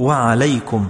وعليكم